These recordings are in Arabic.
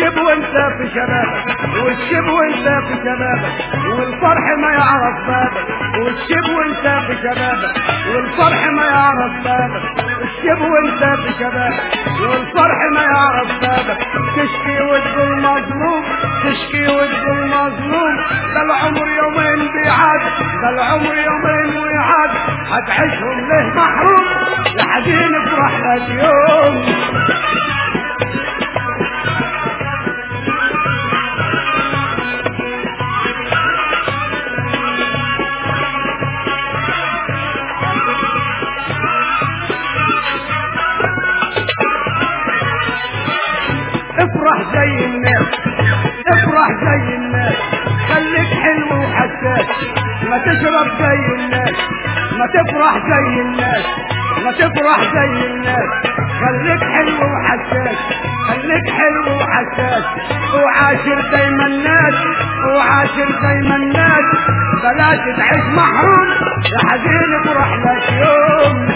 والشب وانت في شبابك والشب وانت في شبابك والفرح ما يعرف بابك. والشب وانت في شبابك والفرح ما يعرف بابك. الشب وانت في شبابك والفرح ما يعرف بابك. تشكي وتقول مظلوم تشكي وتقول مظلوم ده العمر يومين بيعاد ده العمر يومين ويعاد. هتعيشهم ليه محروم؟ يا حزين افرح لك يوم افرح زي الناس افرح زي الناس. خليك حلو وحساس ما تشرب زي الناس. ما تفرح زي الناس ما تفرح زي الناس. خليك حلو وحساس خليك حلو وحساس. وعاشر دايما الناس وعاشر دايما الناس. بلاش تعيش محروم يا حزين افرح لك يوم.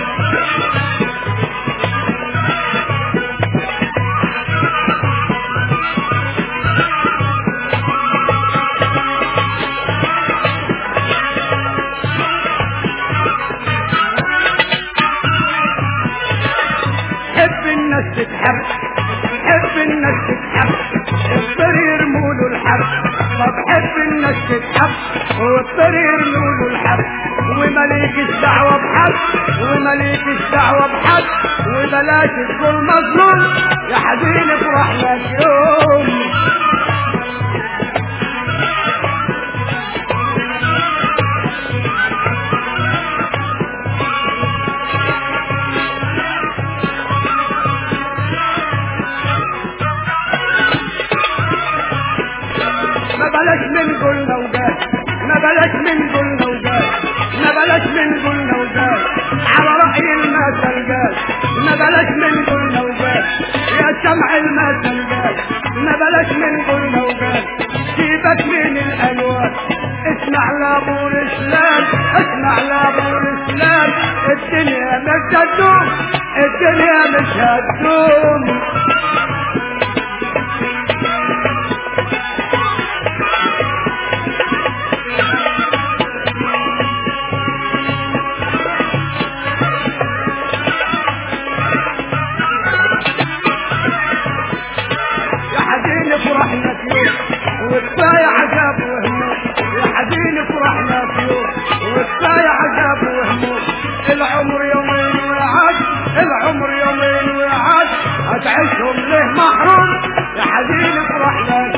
واضطر يرموله الحب ومليكش دعوة بحد ومليكش دعوة بحد وبلاش تكون مظلوم يا حزين افرح لك يوم. من قلنا وجاي على رأي المثل قال ما بلاش من قلنا وجاي يا سمع المثل قال ما بلاش من قلنا وجاي سيبك من الألوان اسمع لابو الإسلام. اسمع لابو الإسلام. الدنيا مش هتدوم. الدنيا مش هتدوم. وكفايه عذاب وهموم يا حزين افرحنا في يوم وكفايه عذاب وهموم العمر يومين ويعاد العمر يومين ويعاد هتعيشهم ليه محروم. يا حزين افرحنا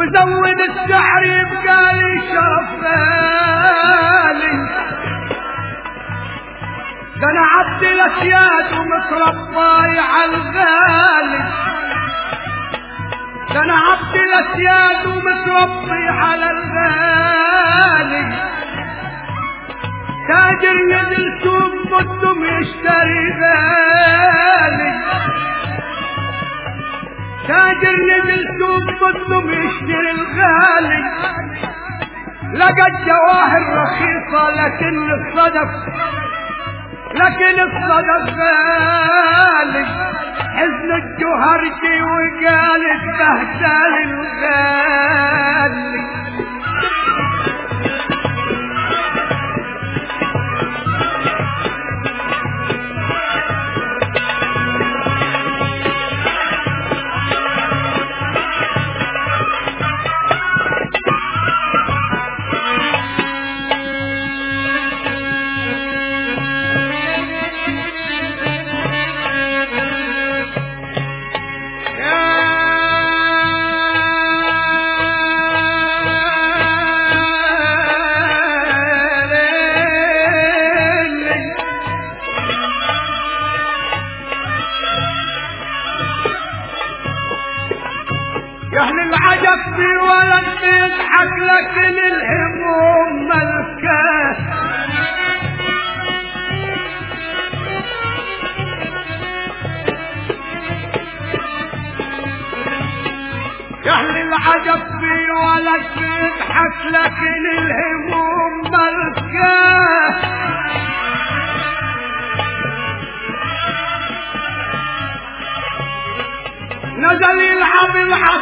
وزود التحريم قالي شرف غالي ده أنا عبد الأسياد ومترباي على الغالي. ده أنا عبد الأسياد ومتربي على الغالي. تاجر سوق قدم يشتري غالي. تاجر نزل سوق قدم يشتري الغالي لقى الجواهر رخيصة لكن الصدف لكن الصدف غالي حزن الجوهرجي وقال بهدل الغالي.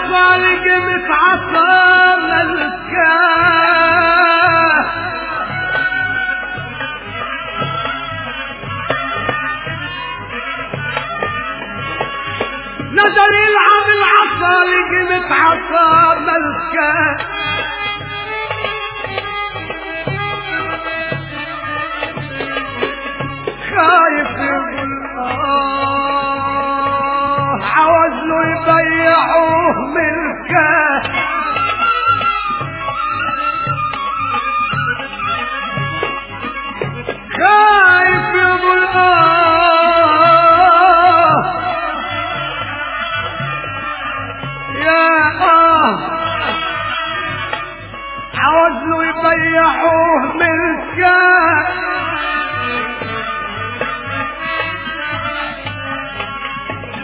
العصا لقمة عصا ملكاه نزل يلعب العصا لقمة عصا ملكاه خايف عاوز له يبيعوه ملكه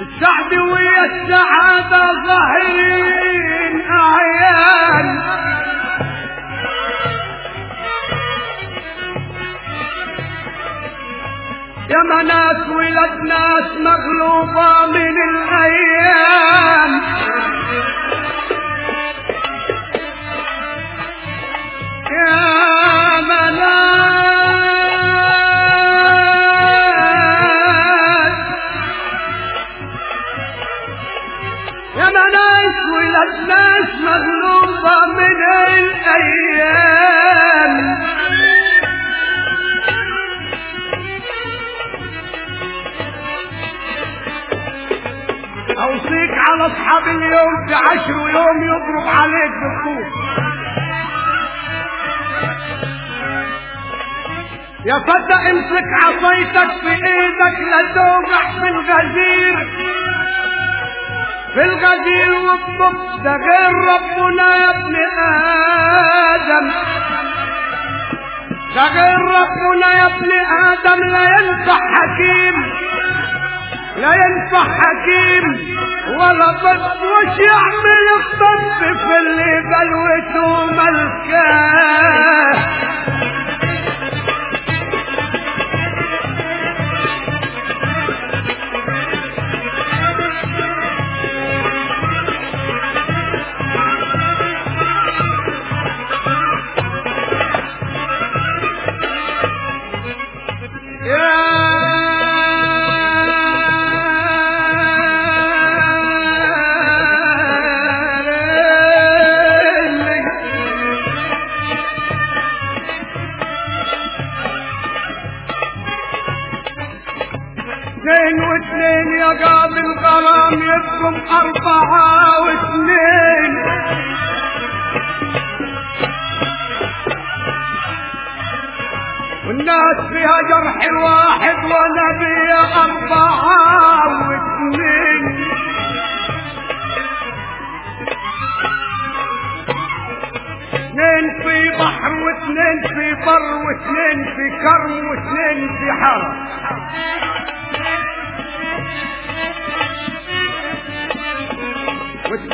السعد ويا السعادة ظاهرين أعيان. يا مناس ولد ناس مغلوبة من الأيام. من أوصيك على أصحاب اليوم في عشر يوم يضرب عليك بالطول يا فتى امسك عصايتك في إيدك لا توقع في الغزير. في الغزير والطب ده غير ربنا يا ابن آدم. ده غير ربنا يا ابن آدم لا ينفع حكيم لا ينفع حكيم. ولا بس وش يعمل الطب في اللي بلوته ملكاه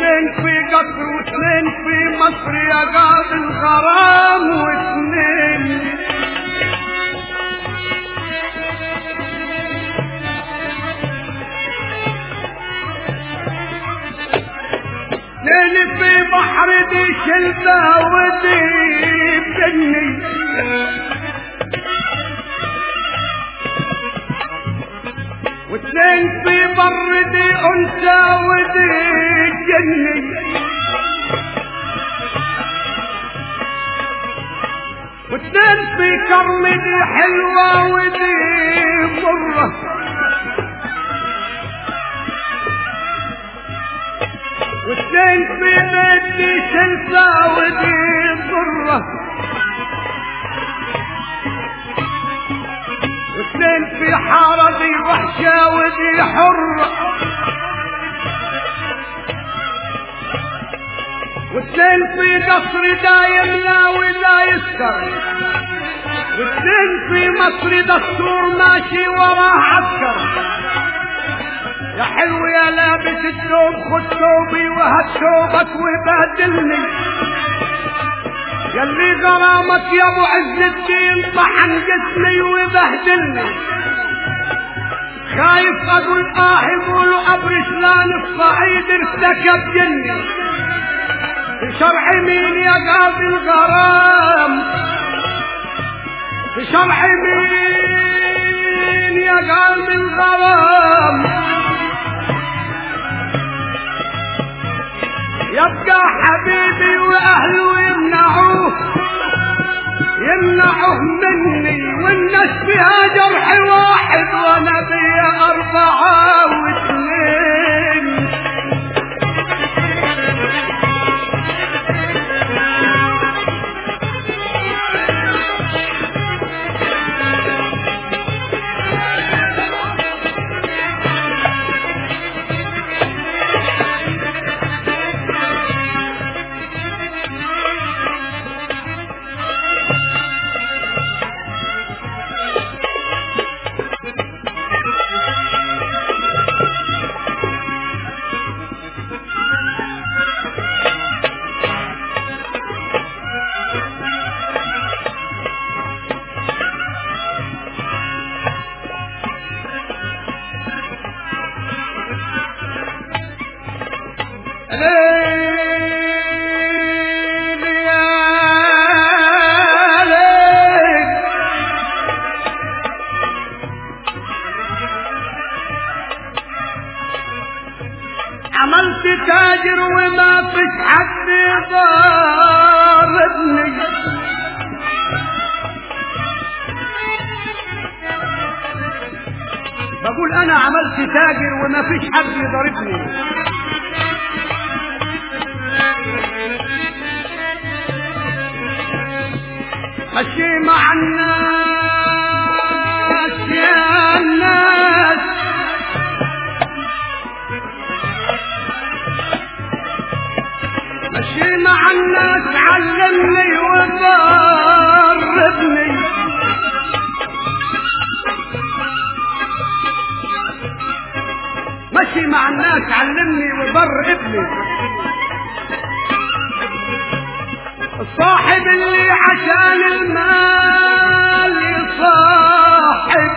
واثنين في قصر واثنين في مصر يا قاضي الغرام واثنين. اثنين في بحر دي شلته ودي بني. واثنين في بر دي أنثى ودي جني واثنين في كرم دي حلوة ودي مرة. واثنين في بيت دي شلفة ودي ضرة واثنين في حارة دي وحشة ودي حرة واثنين في قصر دا يملى ودا يسكر. واثنين في مصر دستور ماشي وراه عسكر. يا حلو يا لابس الثوب خد ثوبي وهات ثوبك وبهدلني يلي غرامك يا ابو عز الدين طحن جسمي وبهدلني. خايف أقول آه يقولوا ابو رسلان الصعيد ارتكب جني في شرع مين يا قاضي الغرام؟ في شرع مين يا قاضي الغرام؟ يبقى حبيبي وأهله يمنعوه. يمنعوه مني والناس فيها جرح واحد وأنا بي أربعة عملت تاجر وما حد ضاربني بقول أنا عملت تاجر وما فيش حد يضربني مشي مع الناس يا الناس مشي مع الناس علمني وضربني مشي مع الناس علمني وضر الصاحب اللي عشان المال يصاحبني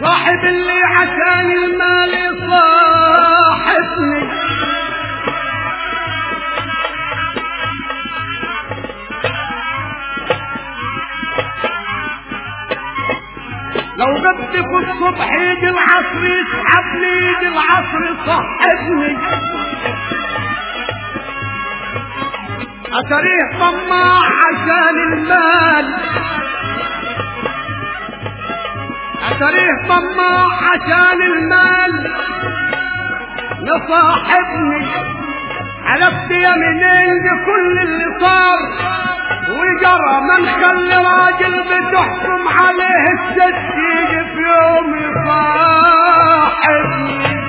صاحب اللي عشان المال في الصبح يجي العصر يسحبني يجي العصر صحبني أتريه طماع عشان المال. أتريه طماع عشان المال. لصاحبني. حلفت يمينين بكل اللي صار. وجرى من خلي راجل بتحكم عليه الست يجي في يوم يصاحبني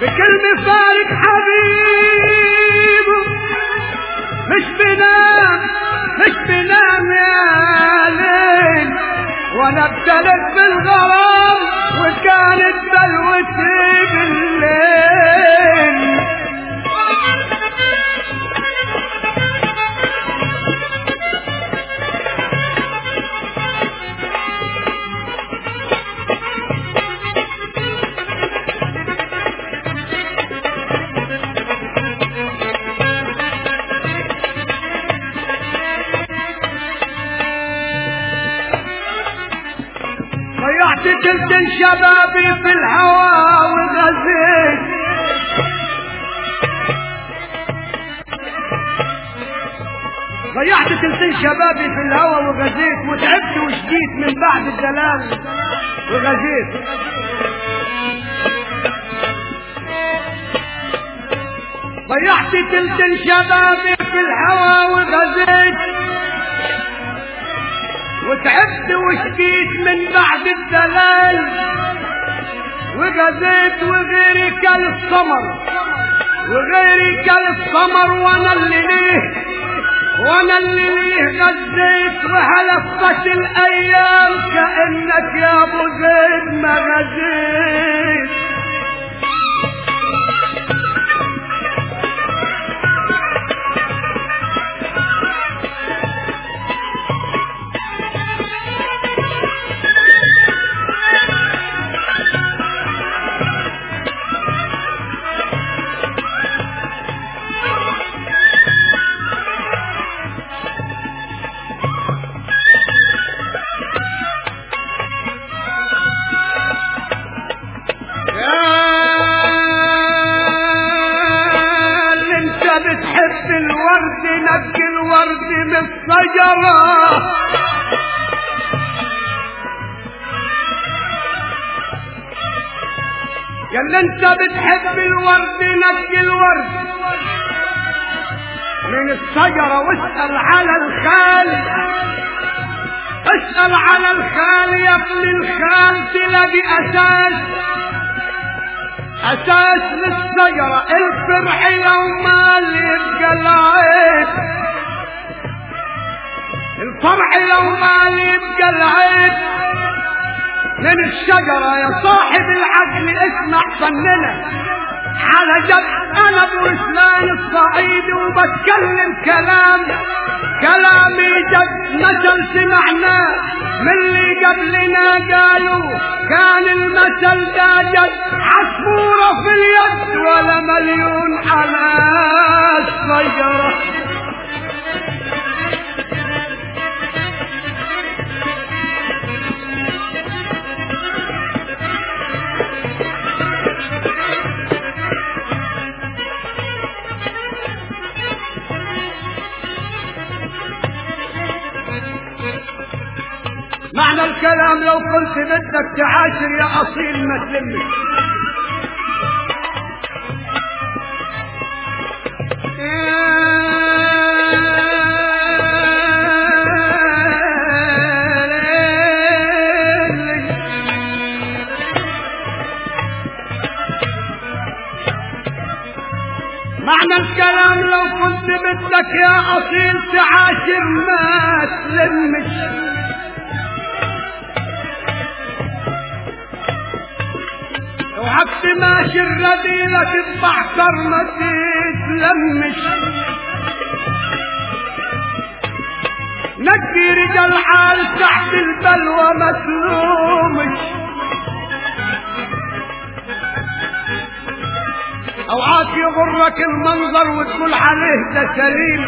في كل مفارق حبيبي مش بنام مش بنام يا ليل. وأنا ابتلت بالغرام وكانت بلوتي بالليل. شبابي في الهوى وغزيت وتعبت وشديت من بعد الدلال وغزيت. ضيعت تلتين شبابي في الهوى وغزيت. وتعبت وشكيت من بعد الدلال. وغزيت وغيري كل الصمر وغيري كل الصمر وأنا اللي ليه وأنا اللي غزيت وهلفت الأيام كأنك يا أبو زيد ما غزيت انت بتحب الورد نقي الورد. من الشجرة واسأل على الخال. اسأل على الخال يا ابن الخال تلاقي أساس أساس للشجرة الفرح لو ما يبقى العيب الفرح لو ما يبقى العيب من الشجرة يا صاحب العقل اسمع فننا. على جد أنا أبو اسلام الصعيدي وبتكلم كلام. كلامي جد مثل سمعناه من اللي قبلنا قالوا كان المثل ده جد عصفورة في اليد ولا مليون على الشجرة معنى الكلام لو كنت بدك تعاشر يا أصيل ما تلمش معنى الكلام لو كنت بدك يا أصيل تعاشر ما تلمش وعبد ماشي الرذيلة تتبعتر ما تتلمش نجي رجال حال تحت البلوى ما تلومش. اوقات يغرك المنظر وتقول عليه ده سليم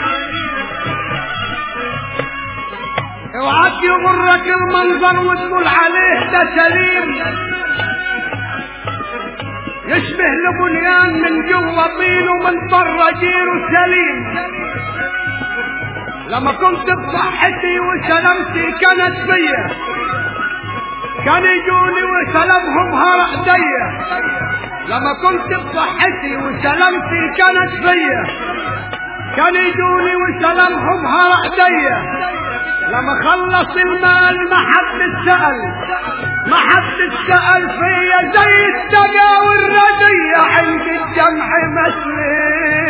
اوقات يغرك المنظر وتقول عليه ده سليم يشبه لبنيان من جوا طين ومن برا جيره سليم لما كنت بصحتي وسلامتي كانت بيا. كان يجوني وسلامهم هرع ايديا لما كنت بصحتي وسلامتي كانت بيا. كان يجوني وسلامهم هرع ايديا لما خلص المال ما حد سأل ما حد سأل فيا زي الدقا والردية عند الجمع مسلم.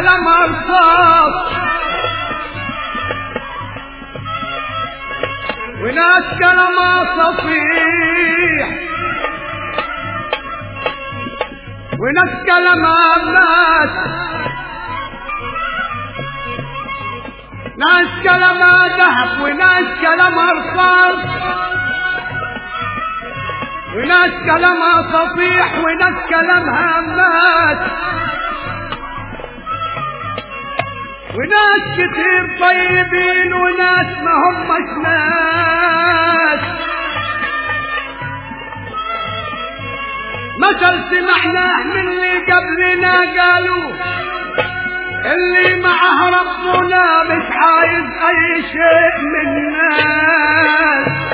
وناس كلامها رصاص وناس كلامها صفيح. وناس كلامها مات ناس كلامها ذهب وناس كلامها رصاص وناس كلامها صفيح وناس كلامها مات وناس كتير طيبين وناس ما همش ناس مثل سمعناه من اللي قبلنا قالوا اللي معه ربنا مش عايز أي شيء من الناس.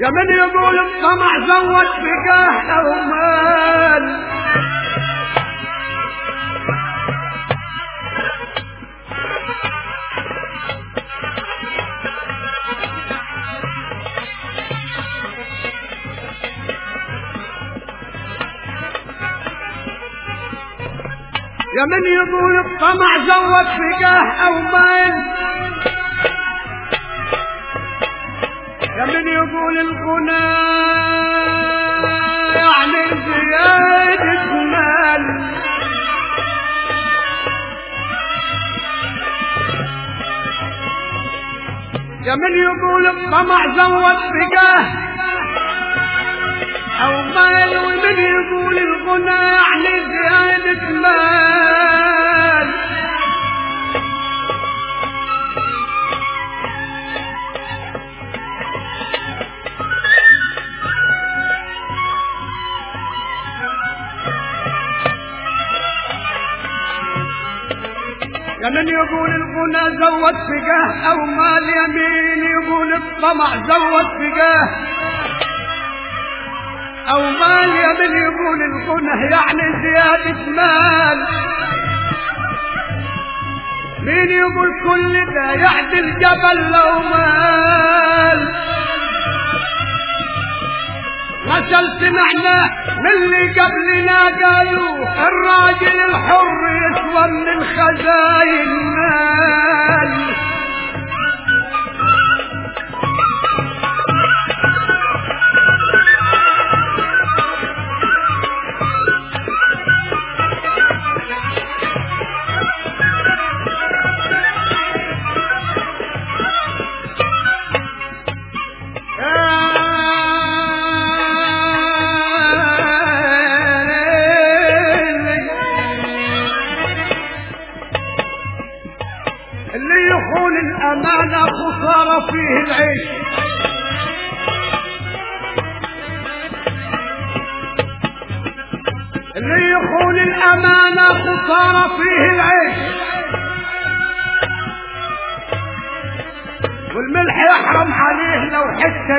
يا من يقول الطمع زود بقاه أو مال. يا من يقول الطمع زود بقاه أو مال. من يقول القنا عن زيادة مال يا من يقول الطمع زود بقاه أو مال ومن يقول الغنى عن زيادة مال يا من يقول الغنى زود فقاه أو مال يمين يقول الطمع زود فقاه أو مال يمين يقول الغنى يعني زيادة مال. مين يقول كل ده يعدل جبل لو مال؟ مثل سمعنا من اللي قبلنا قالوا الراجل الحر يسوى من الخزاين مال.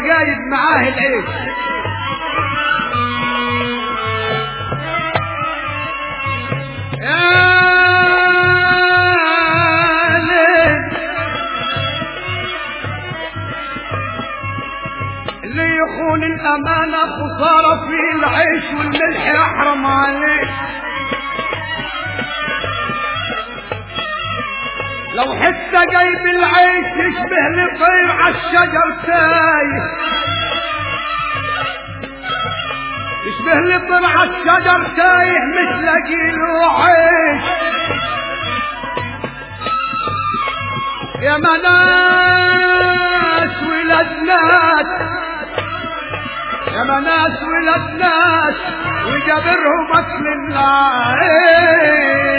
جايب معاه ليل. اللي يخون الأمانة خسارة في العيش والملح يحرم عليه. لو حتى جايب العيش يشبه لطير عالشجر تايه. يشبه لطير عالشجر تايه مش لاقي له عيش يا مناس ولاد ناس يا مناس ولاد ناس وجابرهم أكل العيش